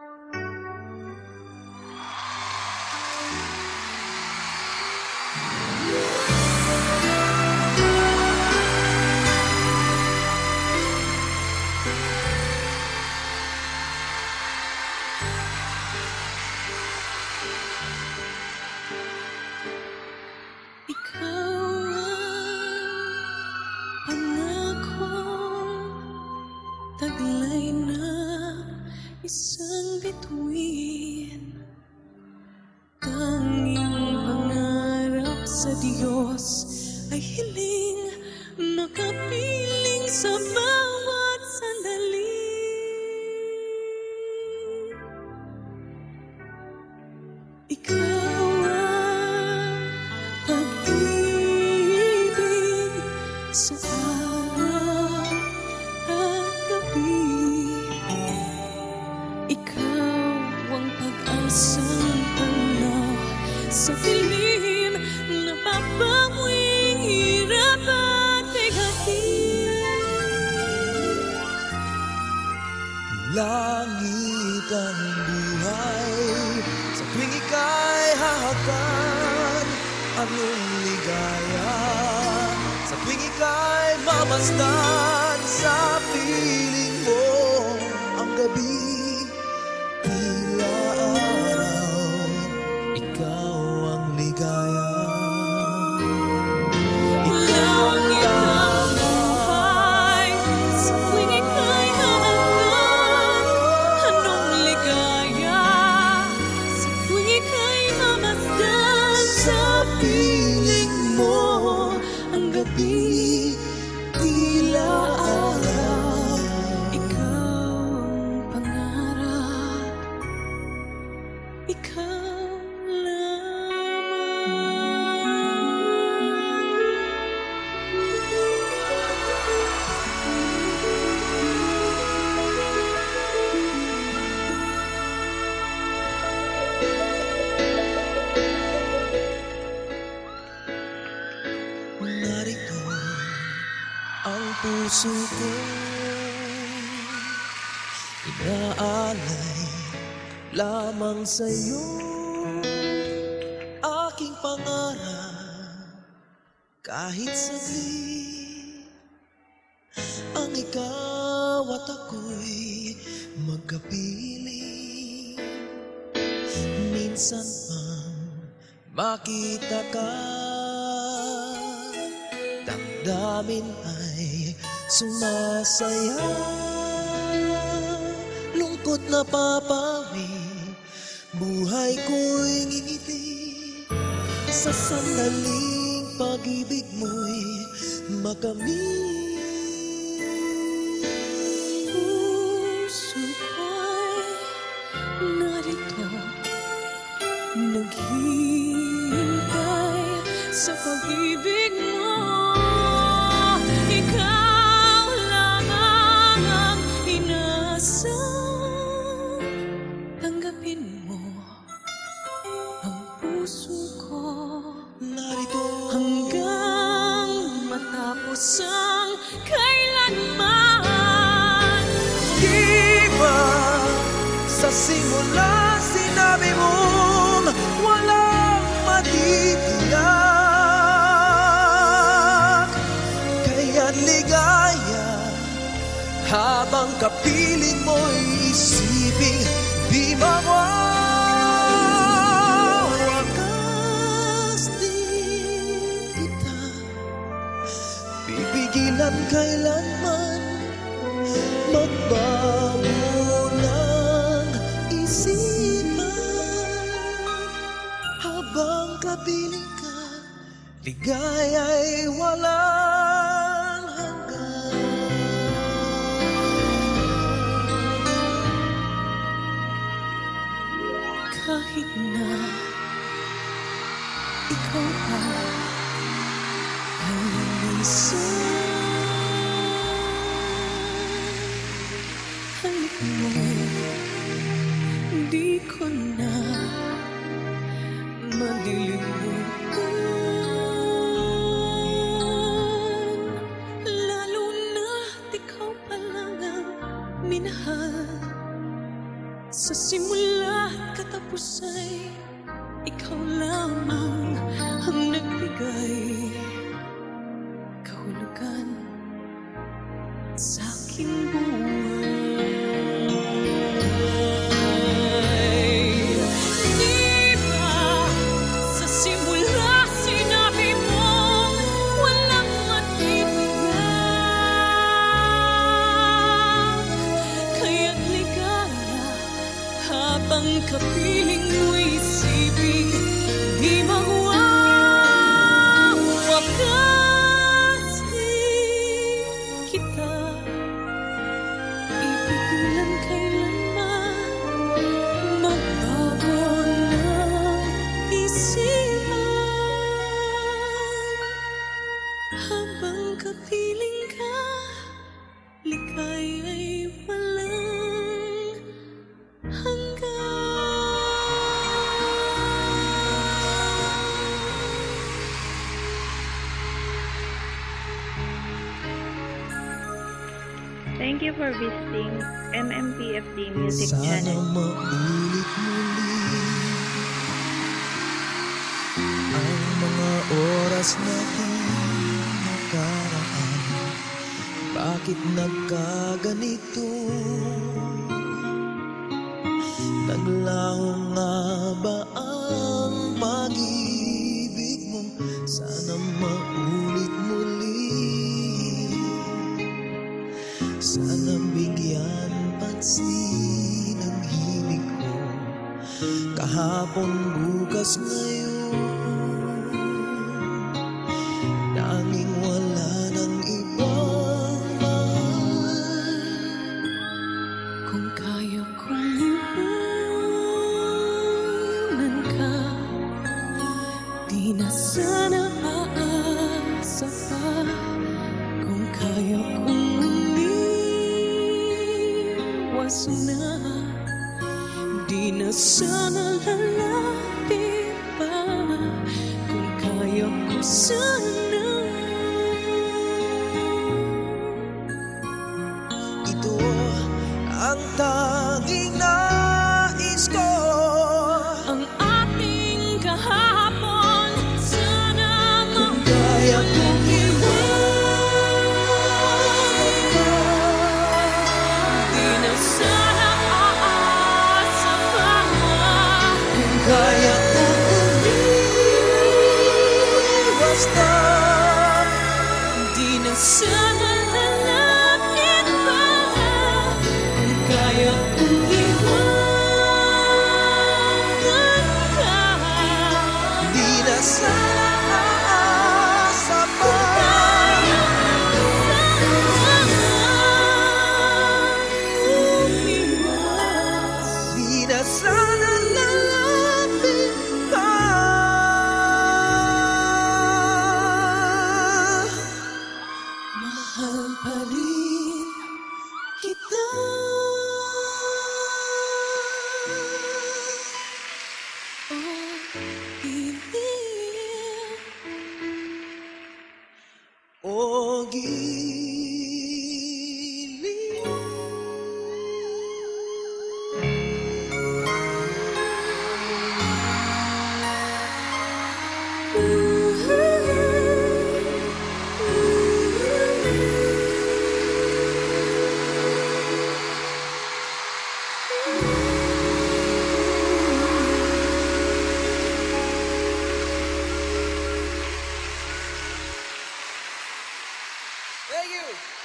Ikaw sa Diyos ay hiling makapiling sa bawat Langit ang buhay. Sa tuwing ika'y hahakan Anong ligaya? Sa tuwing ika'y mamasdan Sa piling ikaw Narito ang puso ko. Inaalay lamang sa'yo Aking pangarap. Kahit saglit Ang ikaw at ako'y magkapiling Minsan pang makita ka Damdamin ay sumasaya. Lungkot na papawi Buhay ko'y ngingiti Sa sandaling pag-ibig mo'y makamit Naghihintay sa pag-ibig Pipigilan kailanman magbago ng isipan. Habang kapiling ka ligaya'y walang mo Di ko na malilimutan Lalo na ikaw pa lang ang minahal. Sa simula at katapos ay sa aking buhay. kapiling ka Likay ay walang hanggan Thank you for visiting MMPFD Music Sana Channel. Maulit ang mga oras natin Bakit nagkaganito? Naglaho nga ba ang pag-ibig mo? Sana maulit muli Sana bigyan pansin ang hilig ko Kahapon, bukas, ngayon soon. you.